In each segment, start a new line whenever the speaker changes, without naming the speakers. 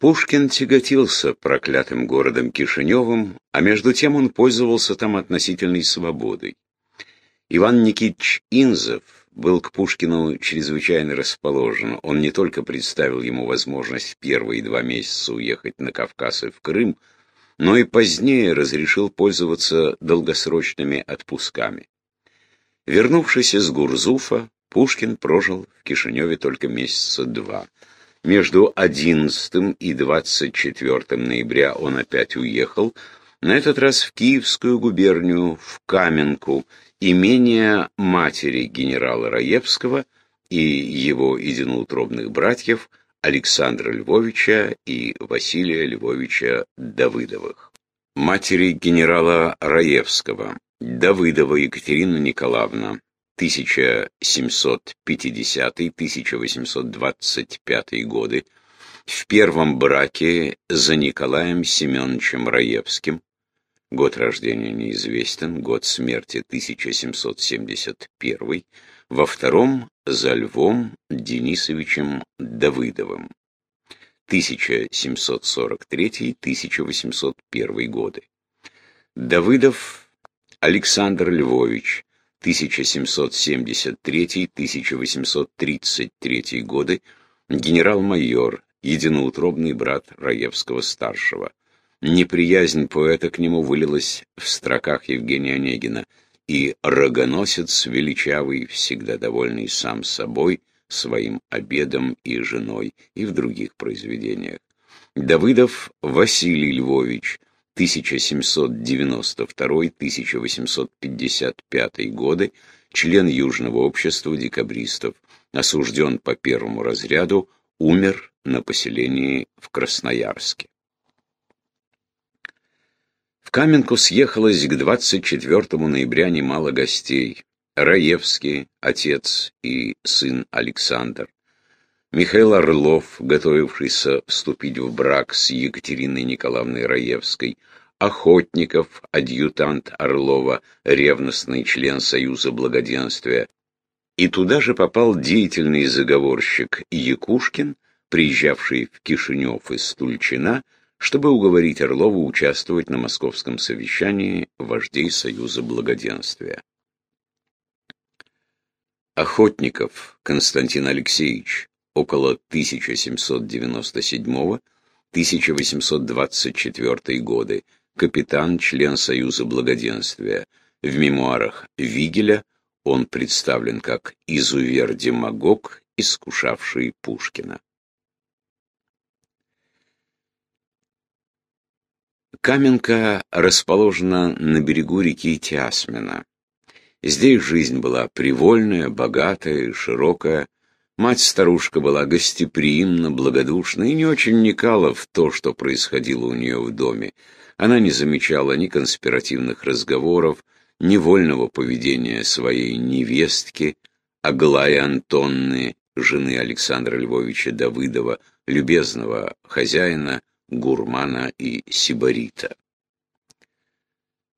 Пушкин тяготился проклятым городом Кишиневым, а между тем он пользовался там относительной свободой. Иван Никитич Инзов был к Пушкину чрезвычайно расположен. Он не только представил ему возможность в первые два месяца уехать на Кавказ и в Крым, но и позднее разрешил пользоваться долгосрочными отпусками. Вернувшись из Гурзуфа, Пушкин прожил в Кишиневе только месяца два. Между 11 и 24 ноября он опять уехал, на этот раз в Киевскую губернию, в Каменку, имение матери генерала Раевского и его единоутробных братьев Александра Львовича и Василия Львовича Давыдовых. Матери генерала Раевского, Давыдова Екатерина Николаевна, 1750-1825 годы, в первом браке за Николаем Семеновичем Раевским, год рождения неизвестен, год смерти 1771, во втором за Львом Денисовичем Давыдовым, 1743-1801 годы. Давыдов Александр Львович, 1773-1833 годы, генерал-майор, единоутробный брат Раевского-старшего. Неприязнь поэта к нему вылилась в строках Евгения Онегина, и рогоносец величавый, всегда довольный сам собой, своим обедом и женой, и в других произведениях. Давыдов Василий Львович, 1792-1855 годы, член Южного общества декабристов, осужден по первому разряду, умер на поселении в Красноярске. В Каменку съехалось к 24 ноября немало гостей. Раевский, отец и сын Александр, Михаил Орлов, готовившийся вступить в брак с Екатериной Николаевной Раевской, Охотников, адъютант Орлова, ревностный член Союза Благоденствия. И туда же попал деятельный заговорщик Якушкин, приезжавший в Кишинев из Тульчина, чтобы уговорить Орлова участвовать на московском совещании вождей Союза Благоденствия. Охотников Константин Алексеевич около 1797-1824 годы, капитан, член Союза Благоденствия. В мемуарах Вигеля он представлен как изувер-демагог, искушавший Пушкина. Каменка расположена на берегу реки Тясмина. Здесь жизнь была привольная, богатая широкая. Мать-старушка была гостеприимна, благодушна и не очень вникала в то, что происходило у нее в доме. Она не замечала ни конспиративных разговоров, ни вольного поведения своей невестки, Аглаи Антонны, жены Александра Львовича Давыдова, любезного хозяина, гурмана и сибарита.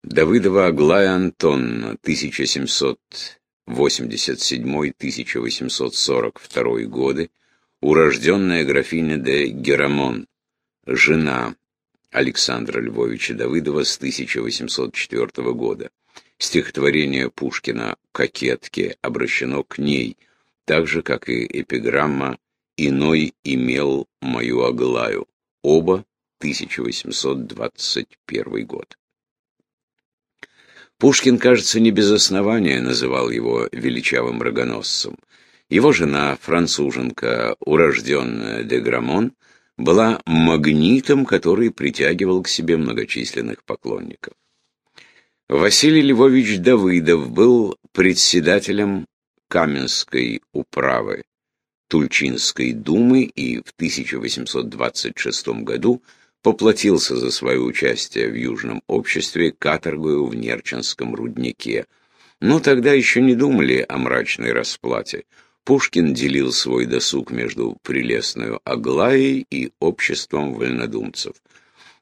Давыдова Аглая Антонна, 1787-1842 годы, урожденная графиня де Герамон, жена Александра Львовича Давыдова с 1804 года. Стихотворение Пушкина «Кокетки» обращено к ней, так же, как и эпиграмма «Иной имел мою Аглаю». Оба 1821 год. Пушкин, кажется, не без основания называл его величавым рогоносцем. Его жена, француженка, урожденная де Грамон, была магнитом, который притягивал к себе многочисленных поклонников. Василий Львович Давыдов был председателем Каменской управы Тульчинской думы и в 1826 году поплатился за свое участие в Южном обществе каторгою в Нерчинском руднике. Но тогда еще не думали о мрачной расплате. Пушкин делил свой досуг между прелестную Аглаей и обществом вольнодумцев.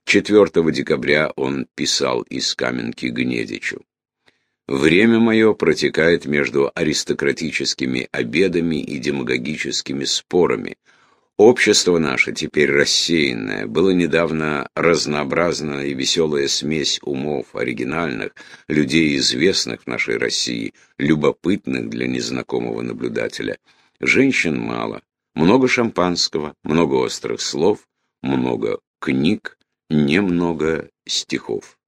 4 декабря он писал из Каменки Гнедичу. «Время мое протекает между аристократическими обедами и демагогическими спорами. Общество наше, теперь рассеянное, было недавно разнообразная и веселая смесь умов, оригинальных, людей, известных в нашей России, любопытных для незнакомого наблюдателя. Женщин мало, много шампанского, много острых слов, много книг, немного стихов.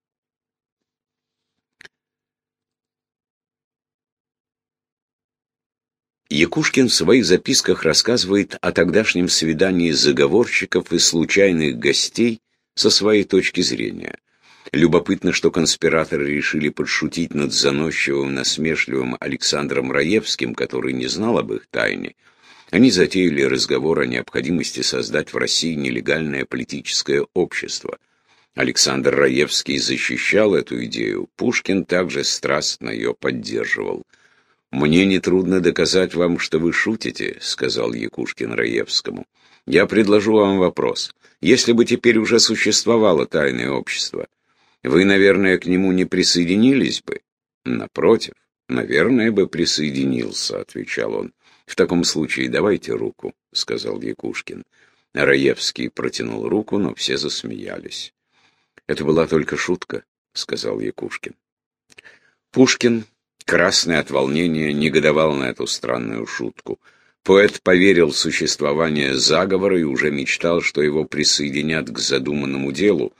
Якушкин в своих записках рассказывает о тогдашнем свидании заговорщиков и случайных гостей со своей точки зрения. Любопытно, что конспираторы решили подшутить над заносчивым, насмешливым Александром Раевским, который не знал об их тайне. Они затеяли разговор о необходимости создать в России нелегальное политическое общество. Александр Раевский защищал эту идею, Пушкин также страстно ее поддерживал. «Мне нетрудно доказать вам, что вы шутите», — сказал Якушкин Раевскому. «Я предложу вам вопрос. Если бы теперь уже существовало тайное общество, вы, наверное, к нему не присоединились бы?» «Напротив, наверное, бы присоединился», — отвечал он. «В таком случае давайте руку», — сказал Якушкин. Раевский протянул руку, но все засмеялись. «Это была только шутка», — сказал Якушкин. Пушкин Красный от волнения негодовал на эту странную шутку. Поэт поверил в существование заговора и уже мечтал, что его присоединят к задуманному делу,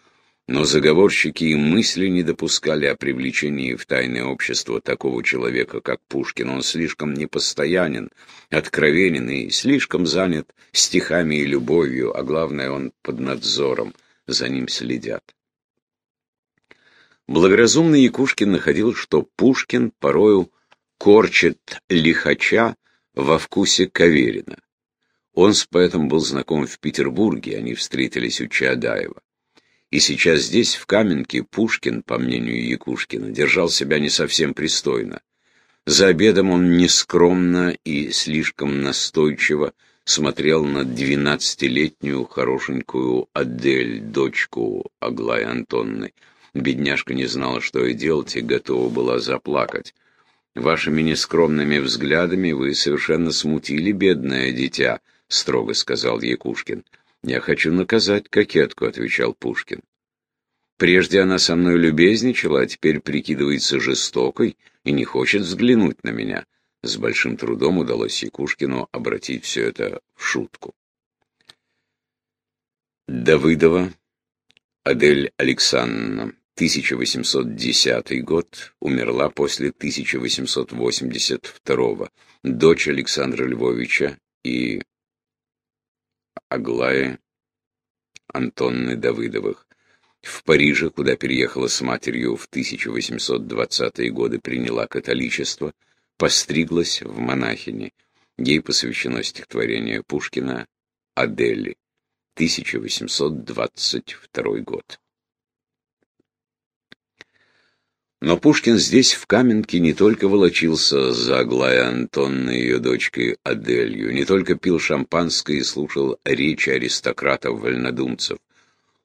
но заговорщики и мысли не допускали о привлечении в тайное общество такого человека, как Пушкин. Он слишком непостоянен, откровенен и слишком занят стихами и любовью, а главное, он под надзором, за ним следят. Благоразумный Якушкин находил, что Пушкин порою корчит лихача во вкусе Каверина. Он с поэтом был знаком в Петербурге, они встретились у Чаадаева. И сейчас здесь, в Каменке, Пушкин, по мнению Якушкина, держал себя не совсем пристойно. За обедом он нескромно и слишком настойчиво смотрел на двенадцатилетнюю хорошенькую Адель, дочку Аглаи Антонны. Бедняжка не знала, что и делать, и готова была заплакать. «Вашими нескромными взглядами вы совершенно смутили бедное дитя», — строго сказал Якушкин. «Я хочу наказать кокетку», — отвечал Пушкин. «Прежде она со мной любезничала, а теперь прикидывается жестокой и не хочет взглянуть на меня». С большим трудом удалось Якушкину обратить все это в шутку. Давыдова Адель Александровна 1810 год, умерла после 1882, дочь Александра Львовича и Аглаи Антонны Давыдовых. В Париже, куда переехала с матерью в 1820-е годы, приняла католичество, постриглась в монахини. Ей посвящено стихотворение Пушкина «Адели», 1822 год. Но Пушкин здесь, в Каменке, не только волочился за Аглаей Антонной и ее дочкой Аделью, не только пил шампанское и слушал речи аристократов-вольнодумцев.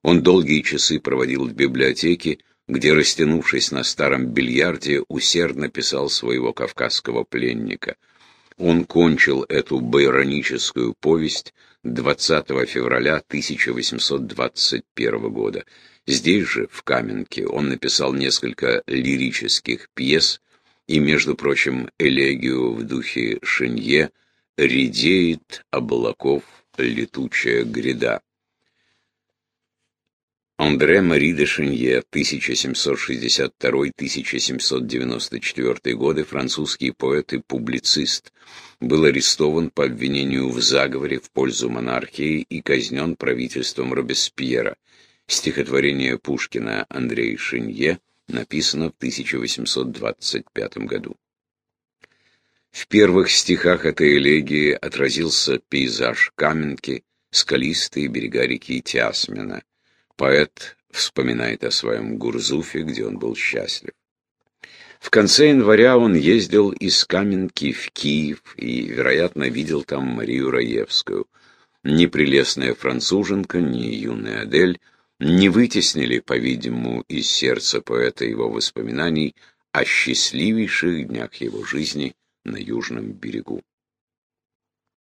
Он долгие часы проводил в библиотеке, где, растянувшись на старом бильярде, усердно писал своего кавказского пленника. Он кончил эту байроническую повесть 20 февраля 1821 года. Здесь же, в Каменке, он написал несколько лирических пьес и, между прочим, элегию в духе Шинье «Редеет облаков летучая гряда». Андре Мари де Шинье, 1762-1794 годы, французский поэт и публицист, был арестован по обвинению в заговоре в пользу монархии и казнен правительством Робеспьера. Стихотворение Пушкина Андрей Шинье написано в 1825 году. В первых стихах этой элегии отразился пейзаж Каменки, скалистые берега реки Тясмина. Поэт вспоминает о своем Гурзуфе, где он был счастлив. В конце января он ездил из Каменки в Киев и, вероятно, видел там Марию Раевскую. Ни прелестная француженка, ни юная Адель не вытеснили, по-видимому, из сердца поэта его воспоминаний о счастливейших днях его жизни на Южном берегу.